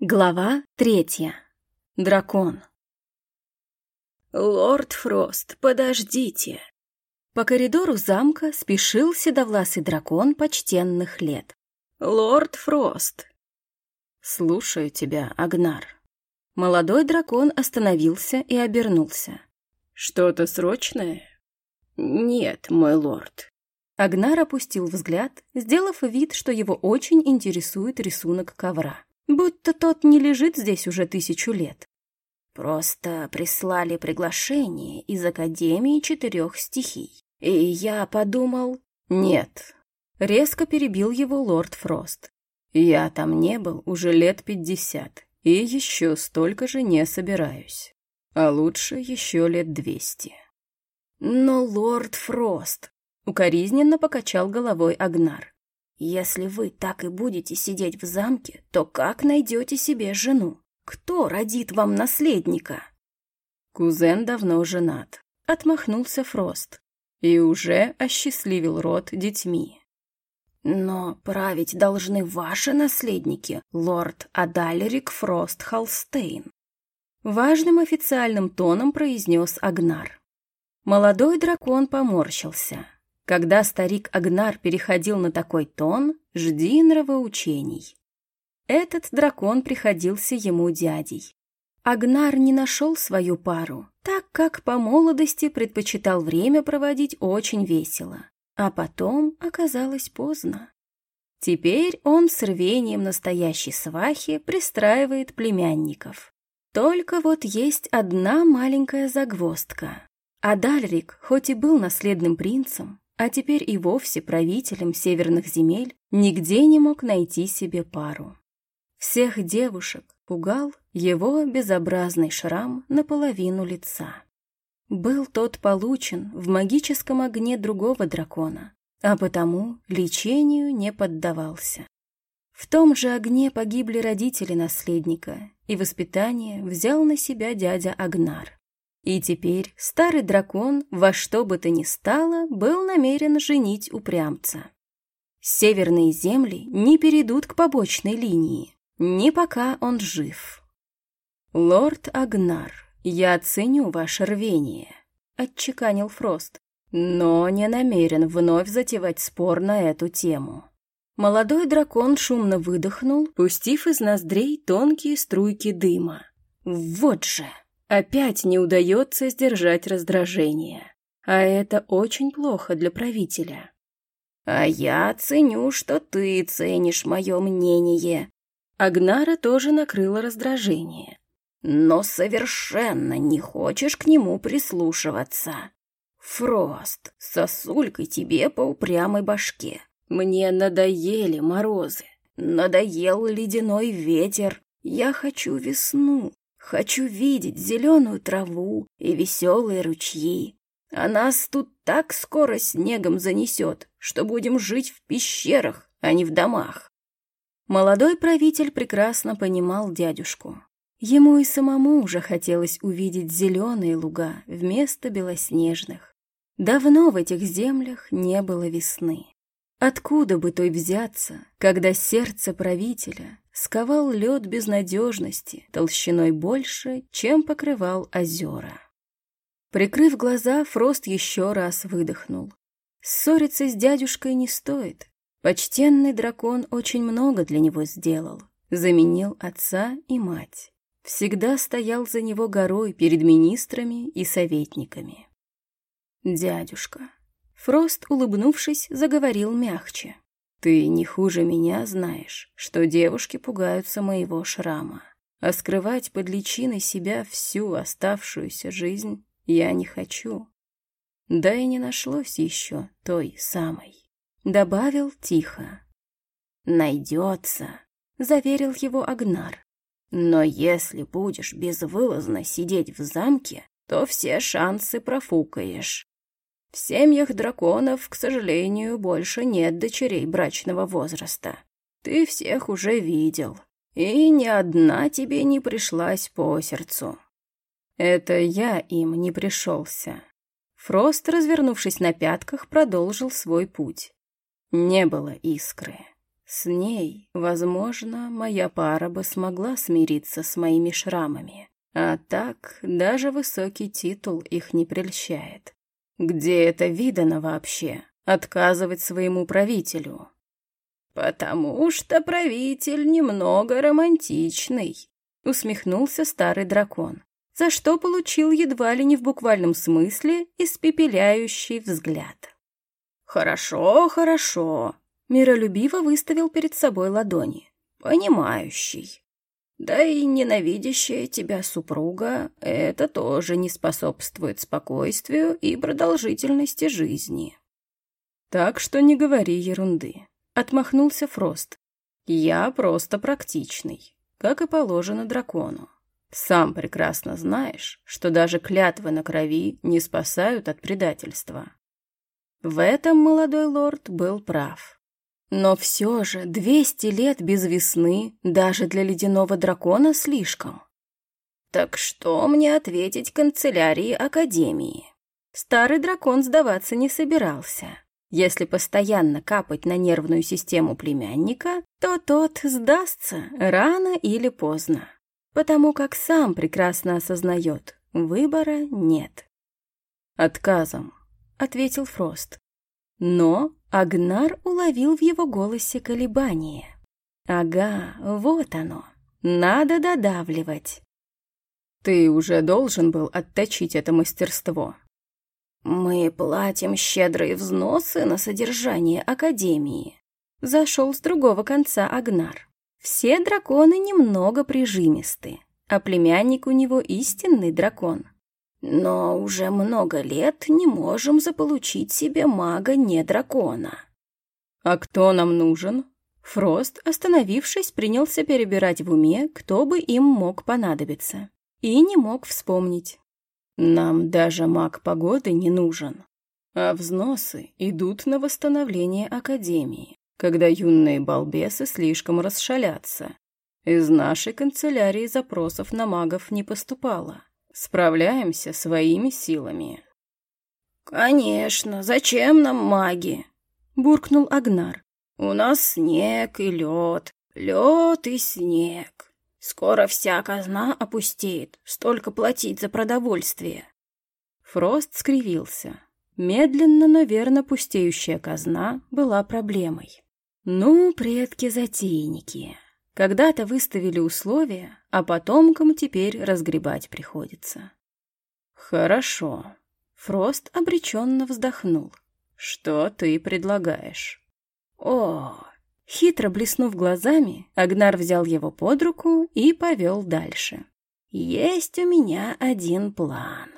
Глава третья. Дракон. «Лорд Фрост, подождите!» По коридору замка спешил седовласый дракон почтенных лет. «Лорд Фрост!» «Слушаю тебя, Агнар». Молодой дракон остановился и обернулся. «Что-то срочное?» «Нет, мой лорд». Агнар опустил взгляд, сделав вид, что его очень интересует рисунок ковра будто тот не лежит здесь уже тысячу лет. Просто прислали приглашение из Академии четырех стихий. И я подумал... Нет. Резко перебил его лорд Фрост. Я там не был уже лет пятьдесят. И еще столько же не собираюсь. А лучше еще лет двести. Но лорд Фрост... Укоризненно покачал головой Агнар. Если вы так и будете сидеть в замке, то как найдете себе жену? Кто родит вам наследника? Кузен давно женат. Отмахнулся Фрост. И уже осчастливил род детьми. Но править должны ваши наследники, лорд Адалерик Фрост Холстейн. Важным официальным тоном произнес Агнар. Молодой дракон поморщился. Когда старик Агнар переходил на такой тон, жди нравоучений. Этот дракон приходился ему дядей. Агнар не нашел свою пару, так как по молодости предпочитал время проводить очень весело. А потом оказалось поздно. Теперь он с рвением настоящей свахи пристраивает племянников. Только вот есть одна маленькая загвоздка. Адальрик, хоть и был наследным принцем, а теперь и вовсе правителем северных земель, нигде не мог найти себе пару. Всех девушек пугал его безобразный шрам наполовину лица. Был тот получен в магическом огне другого дракона, а потому лечению не поддавался. В том же огне погибли родители наследника, и воспитание взял на себя дядя Агнар. И теперь старый дракон во что бы то ни стало был намерен женить упрямца. Северные земли не перейдут к побочной линии, не пока он жив. «Лорд Агнар, я ценю ваше рвение», — отчеканил Фрост, «но не намерен вновь затевать спор на эту тему». Молодой дракон шумно выдохнул, пустив из ноздрей тонкие струйки дыма. «Вот же!» Опять не удается сдержать раздражение. А это очень плохо для правителя. «А я ценю, что ты ценишь мое мнение». Агнара тоже накрыла раздражение. «Но совершенно не хочешь к нему прислушиваться. Фрост, сосулькой тебе по упрямой башке. Мне надоели морозы, надоел ледяной ветер. Я хочу весну, Хочу видеть зеленую траву и веселые ручьи. А нас тут так скоро снегом занесет, что будем жить в пещерах, а не в домах. Молодой правитель прекрасно понимал дядюшку. Ему и самому уже хотелось увидеть зеленые луга вместо белоснежных. Давно в этих землях не было весны. Откуда бы той взяться, когда сердце правителя сковал лед безнадежности толщиной больше, чем покрывал озера. Прикрыв глаза, Фрост еще раз выдохнул. Ссориться с дядюшкой не стоит. Почтенный дракон очень много для него сделал. Заменил отца и мать. Всегда стоял за него горой перед министрами и советниками. «Дядюшка». Фрост, улыбнувшись, заговорил мягче. Ты не хуже меня знаешь, что девушки пугаются моего шрама. А скрывать под личиной себя всю оставшуюся жизнь я не хочу. Да и не нашлось еще той самой. Добавил тихо. «Найдется», — заверил его Агнар. «Но если будешь безвылазно сидеть в замке, то все шансы профукаешь. В семьях драконов, к сожалению, больше нет дочерей брачного возраста. Ты всех уже видел, и ни одна тебе не пришлась по сердцу. Это я им не пришелся. Фрост, развернувшись на пятках, продолжил свой путь. Не было искры. С ней, возможно, моя пара бы смогла смириться с моими шрамами. А так даже высокий титул их не прельщает. Где это видано вообще? Отказывать своему правителю? «Потому что правитель немного романтичный», — усмехнулся старый дракон, за что получил едва ли не в буквальном смысле испепеляющий взгляд. «Хорошо, хорошо», — миролюбиво выставил перед собой ладони. «Понимающий. Да и ненавидящая тебя супруга — это тоже не способствует спокойствию и продолжительности жизни». «Так что не говори ерунды», Отмахнулся Фрост. «Я просто практичный, как и положено дракону. Сам прекрасно знаешь, что даже клятвы на крови не спасают от предательства». В этом молодой лорд был прав. Но все же двести лет без весны даже для ледяного дракона слишком. «Так что мне ответить канцелярии Академии?» Старый дракон сдаваться не собирался. Если постоянно капать на нервную систему племянника, то тот сдастся рано или поздно, потому как сам прекрасно осознает, выбора нет. «Отказом», — ответил Фрост. Но Агнар уловил в его голосе колебание. «Ага, вот оно. Надо додавливать». «Ты уже должен был отточить это мастерство», «Мы платим щедрые взносы на содержание Академии», — зашел с другого конца Агнар. «Все драконы немного прижимисты, а племянник у него истинный дракон». «Но уже много лет не можем заполучить себе мага не дракона». «А кто нам нужен?» Фрост, остановившись, принялся перебирать в уме, кто бы им мог понадобиться. И не мог вспомнить. Нам даже маг погоды не нужен. А взносы идут на восстановление Академии, когда юные балбесы слишком расшалятся. Из нашей канцелярии запросов на магов не поступало. Справляемся своими силами. «Конечно, зачем нам маги?» — буркнул Агнар. «У нас снег и лед, лед и снег. Скоро вся казна опустеет, столько платить за продовольствие. Фрост скривился. Медленно, но верно пустеющая казна была проблемой. Ну, предки-затейники. Когда-то выставили условия, а потомкам теперь разгребать приходится. Хорошо. Фрост обреченно вздохнул. Что ты предлагаешь? О, Хитро блеснув глазами, Агнар взял его под руку и повел дальше. «Есть у меня один план».